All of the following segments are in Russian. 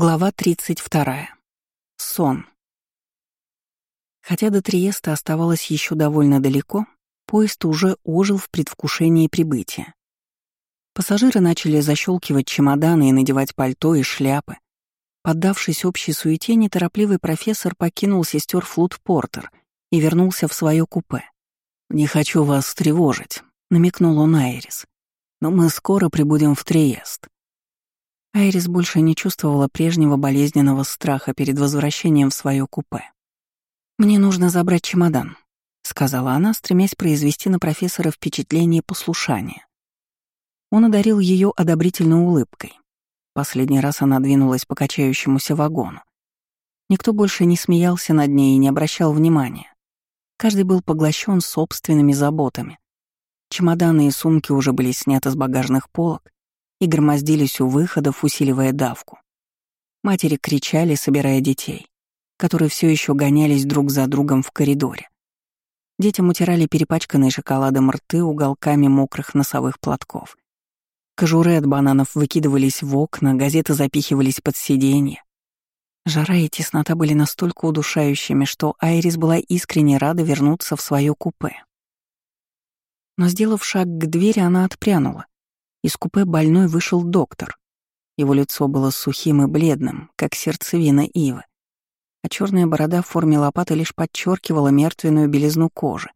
Глава 32. Сон. Хотя до Триеста оставалось еще довольно далеко, поезд уже ожил в предвкушении прибытия. Пассажиры начали защелкивать чемоданы и надевать пальто и шляпы. Поддавшись общей суете, неторопливый профессор покинул сестер Флут Портер и вернулся в свое купе. «Не хочу вас тревожить», — намекнул он Айрис. «Но мы скоро прибудем в Триест». Айрис больше не чувствовала прежнего болезненного страха перед возвращением в свое купе. «Мне нужно забрать чемодан», — сказала она, стремясь произвести на профессора впечатление послушания. Он одарил ее одобрительной улыбкой. Последний раз она двинулась по качающемуся вагону. Никто больше не смеялся над ней и не обращал внимания. Каждый был поглощен собственными заботами. Чемоданы и сумки уже были сняты с багажных полок, и громоздились у выходов, усиливая давку. Матери кричали, собирая детей, которые все еще гонялись друг за другом в коридоре. Детям утирали перепачканные шоколадом рты уголками мокрых носовых платков. Кожуры от бананов выкидывались в окна, газеты запихивались под сиденье. Жара и теснота были настолько удушающими, что Айрис была искренне рада вернуться в свое купе. Но, сделав шаг к двери, она отпрянула, из купе больной вышел доктор. Его лицо было сухим и бледным, как сердцевина ивы, а черная борода в форме лопаты лишь подчеркивала мертвенную белизну кожи.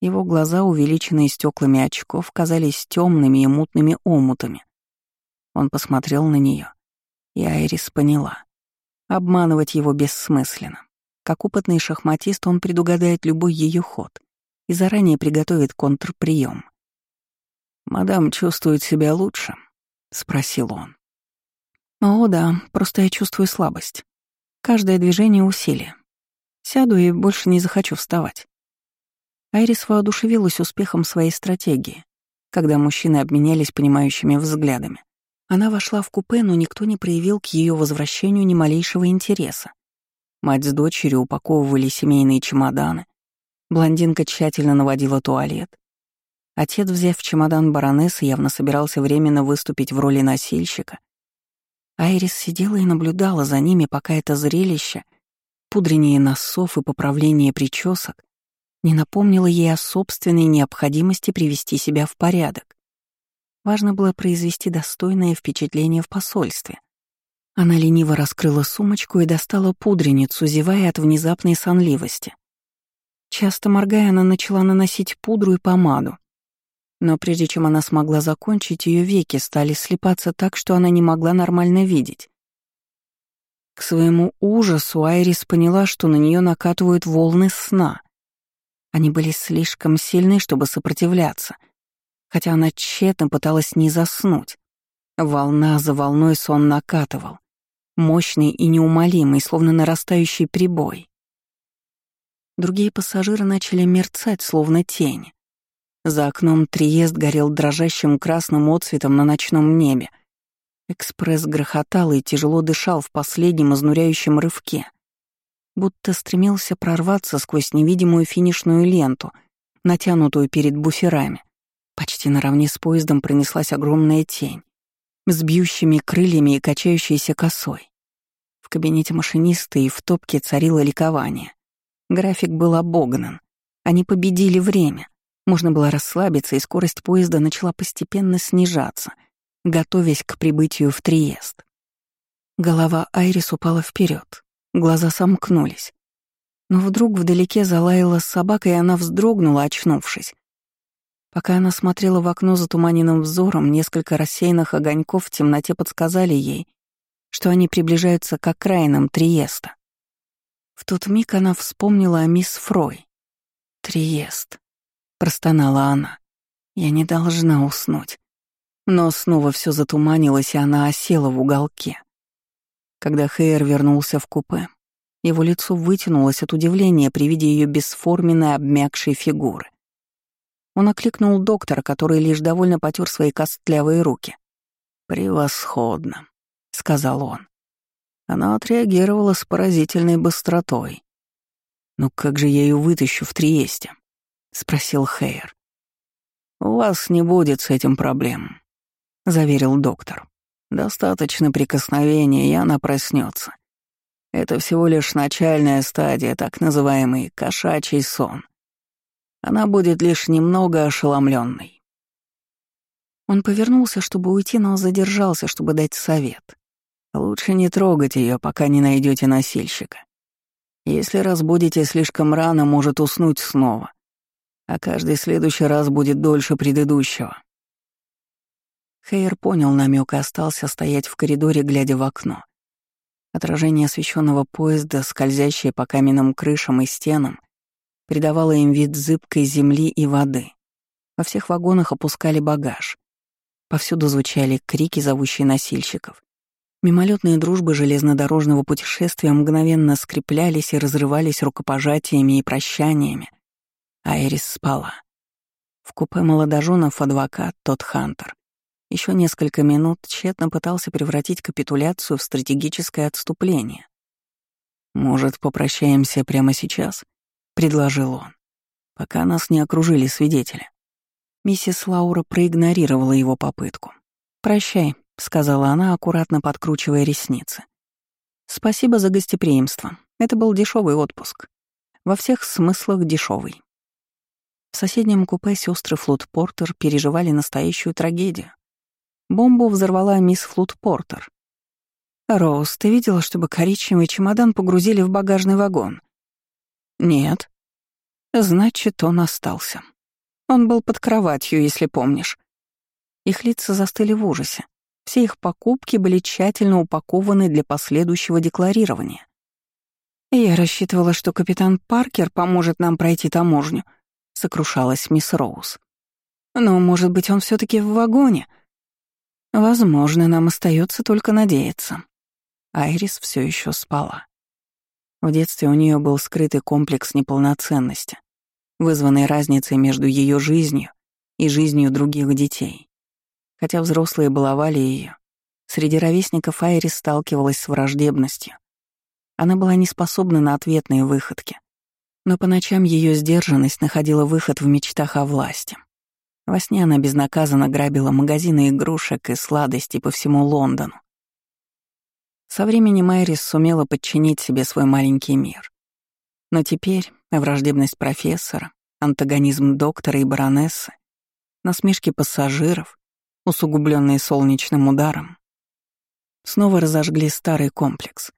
Его глаза, увеличенные стеклами очков, казались темными и мутными омутами. Он посмотрел на нее, и Айрис поняла. Обманывать его бессмысленно. Как опытный шахматист, он предугадает любой ее ход и заранее приготовит контрприем. «Мадам чувствует себя лучше?» — спросил он. «О, да, просто я чувствую слабость. Каждое движение — усилие. Сяду и больше не захочу вставать». Айрис воодушевилась успехом своей стратегии, когда мужчины обменялись понимающими взглядами. Она вошла в купе, но никто не проявил к ее возвращению ни малейшего интереса. Мать с дочерью упаковывали семейные чемоданы. Блондинка тщательно наводила туалет. Отец, взяв чемодан баронессы, явно собирался временно выступить в роли носильщика. Айрис сидела и наблюдала за ними, пока это зрелище, пудрение носов и поправление причесок, не напомнило ей о собственной необходимости привести себя в порядок. Важно было произвести достойное впечатление в посольстве. Она лениво раскрыла сумочку и достала пудреницу, зевая от внезапной сонливости. Часто моргая, она начала наносить пудру и помаду, но прежде чем она смогла закончить, ее веки стали слепаться так, что она не могла нормально видеть. К своему ужасу Айрис поняла, что на нее накатывают волны сна. Они были слишком сильны, чтобы сопротивляться, хотя она тщетно пыталась не заснуть. Волна за волной сон накатывал, мощный и неумолимый, словно нарастающий прибой. Другие пассажиры начали мерцать, словно тени. За окном Триест горел дрожащим красным отцветом на ночном небе. Экспресс грохотал и тяжело дышал в последнем изнуряющем рывке, будто стремился прорваться сквозь невидимую финишную ленту, натянутую перед буферами. Почти наравне с поездом пронеслась огромная тень, с бьющими крыльями и качающейся косой. В кабинете машиниста и в топке царило ликование. График был обогнан. Они победили время. Можно было расслабиться, и скорость поезда начала постепенно снижаться, готовясь к прибытию в Триест. Голова Айрис упала вперед, глаза сомкнулись. Но вдруг вдалеке залаяла собака, и она вздрогнула, очнувшись. Пока она смотрела в окно затуманенным взором, несколько рассеянных огоньков в темноте подсказали ей, что они приближаются к окраинам Триеста. В тот миг она вспомнила о мисс Фрой. Триест простонала она. Я не должна уснуть. Но снова все затуманилось, и она осела в уголке. Когда Хейер вернулся в купе, его лицо вытянулось от удивления при виде ее бесформенной обмякшей фигуры. Он окликнул доктора, который лишь довольно потер свои костлявые руки. «Превосходно», — сказал он. Она отреагировала с поразительной быстротой. «Ну как же я ее вытащу в Триесте?» — спросил Хейер. «У вас не будет с этим проблем», — заверил доктор. Достаточно прикосновения, и она проснется. Это всего лишь начальная стадия, так называемый кошачий сон. Она будет лишь немного ошеломленной. Он повернулся, чтобы уйти, но задержался, чтобы дать совет. Лучше не трогать ее, пока не найдете носильщика. Если разбудите слишком рано, может уснуть снова, а каждый следующий раз будет дольше предыдущего. Хейер понял намек и остался стоять в коридоре, глядя в окно. Отражение освещенного поезда, скользящее по каменным крышам и стенам, придавало им вид зыбкой земли и воды. Во всех вагонах опускали багаж. Повсюду звучали крики, зовущие носильщиков. Мимолетные дружбы железнодорожного путешествия мгновенно скреплялись и разрывались рукопожатиями и прощаниями. Айрис спала. В купе молодоженов адвокат, тот Хантер. Еще несколько минут тщетно пытался превратить капитуляцию в стратегическое отступление. «Может, попрощаемся прямо сейчас?» — предложил он. «Пока нас не окружили свидетели». Миссис Лаура проигнорировала его попытку. «Прощай», — сказала она, аккуратно подкручивая ресницы. «Спасибо за гостеприимство. Это был дешевый отпуск. Во всех смыслах дешевый. В соседнем купе сестры Флут-Портер переживали настоящую трагедию. Бомбу взорвала мисс Флут-Портер. «Роуз, ты видела, чтобы коричневый чемодан погрузили в багажный вагон?» «Нет». «Значит, он остался. Он был под кроватью, если помнишь». Их лица застыли в ужасе. Все их покупки были тщательно упакованы для последующего декларирования. «Я рассчитывала, что капитан Паркер поможет нам пройти таможню», — сокрушалась мисс Роуз. «Но, может быть, он все таки в вагоне?» «Возможно, нам остается только надеяться». Айрис все еще спала. В детстве у нее был скрытый комплекс неполноценности, вызванный разницей между ее жизнью и жизнью других детей. Хотя взрослые баловали ее, среди ровесников Айрис сталкивалась с враждебностью. Она была не способна на ответные выходки. Но по ночам ее сдержанность находила выход в мечтах о власти. Во сне она безнаказанно грабила магазины игрушек и сладостей по всему Лондону. Со временем Айрис сумела подчинить себе свой маленький мир. Но теперь враждебность профессора, антагонизм доктора и баронессы, насмешки пассажиров, усугубленные солнечным ударом, снова разожгли старый комплекс.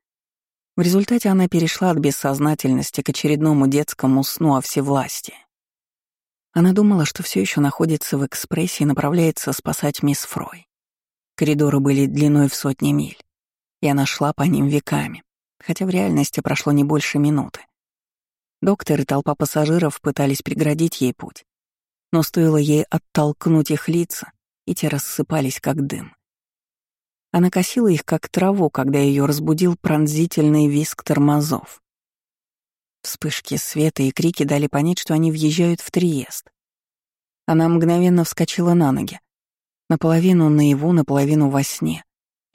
В результате она перешла от бессознательности к очередному детскому сну о всевластии. Она думала, что все еще находится в экспрессе и направляется спасать мисс Фрой. Коридоры были длиной в сотни миль, и она шла по ним веками, хотя в реальности прошло не больше минуты. Доктор и толпа пассажиров пытались преградить ей путь, но стоило ей оттолкнуть их лица, и те рассыпались, как дым. Она косила их, как траву, когда ее разбудил пронзительный виск тормозов. Вспышки света и крики дали понять, что они въезжают в Триест. Она мгновенно вскочила на ноги, наполовину наяву, наполовину во сне,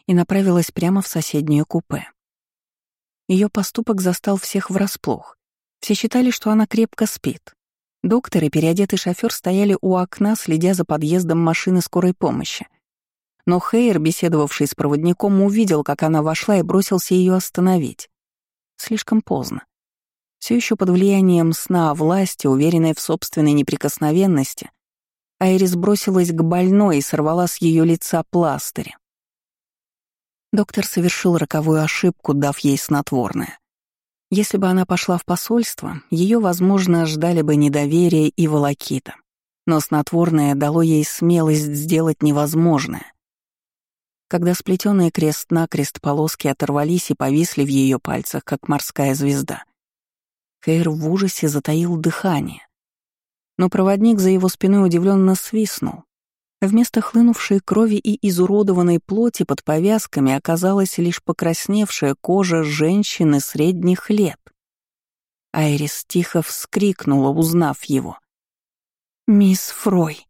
и направилась прямо в соседнее купе. Ее поступок застал всех врасплох. Все считали, что она крепко спит, Доктор и переодетый шофер стояли у окна, следя за подъездом машины скорой помощи. Но Хейер, беседовавший с проводником, увидел, как она вошла и бросился ее остановить. Слишком поздно. Все еще под влиянием сна о власти, уверенной в собственной неприкосновенности, Айрис бросилась к больной и сорвала с ее лица пластырь. Доктор совершил роковую ошибку, дав ей снотворное. Если бы она пошла в посольство, ее, возможно, ждали бы недоверие и волокита. Но снотворное дало ей смелость сделать невозможное. Когда сплетенные крест-накрест полоски оторвались и повисли в ее пальцах, как морская звезда, Хейр в ужасе затаил дыхание. Но проводник за его спиной удивленно свистнул, Вместо хлынувшей крови и изуродованной плоти под повязками оказалась лишь покрасневшая кожа женщины средних лет. Айрис тихо вскрикнула, узнав его. «Мисс Фрой!»